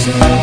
say